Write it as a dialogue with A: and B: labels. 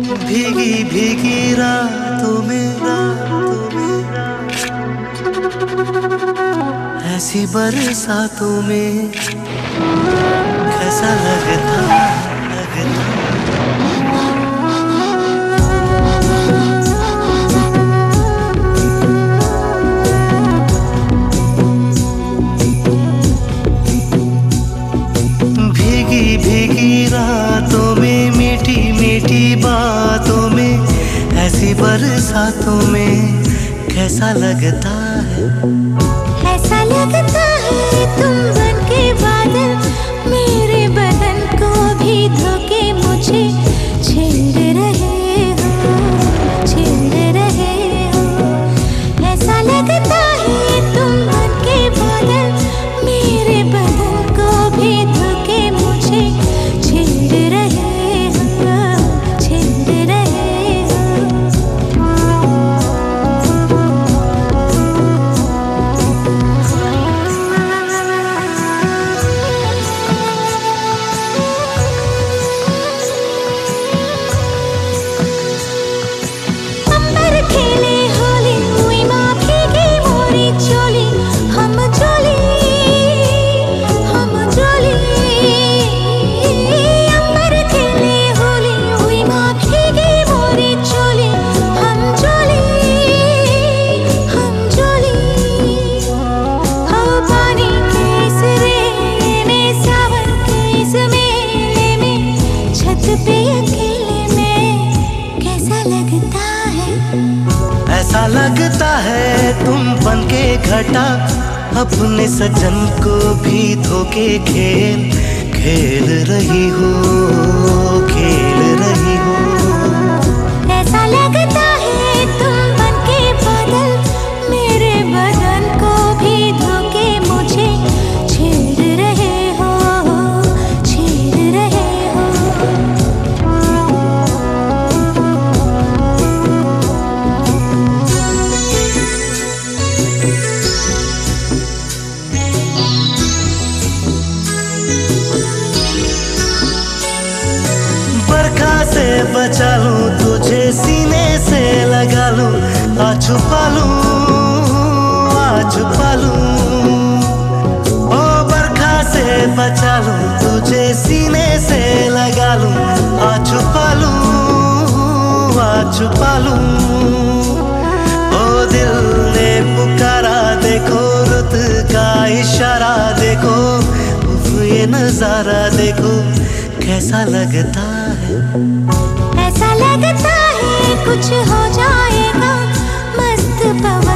A: भीगी भीगी रातों में रातों में। ऐसी बरसातों में कैसा लगता लगता। भीगी भीगी रातों मीठी बातों में ऐसी बरसातों में कैसा लगता है?
B: ऐसा लगता है तुम लगता है तुम बन के
A: घटा। अपने सजन को भी धोके खेल खेल रही हो। बचा लूँ तुझे सीने से लगा लूँ आ छुपा लूँ आ छुपा लूँ। ओ बरखा से बचा लूँ, तुझे सीने से लगा लूँ आ छुपा लूँ आ छुपा लूँ। ओ दिल ने पुकारा, देखो रुत का इशारा, देखो ये नज़ारा, देखो कैसा लगता है।
B: ऐसा लगता है कुछ हो जाएगा मस्त पवन।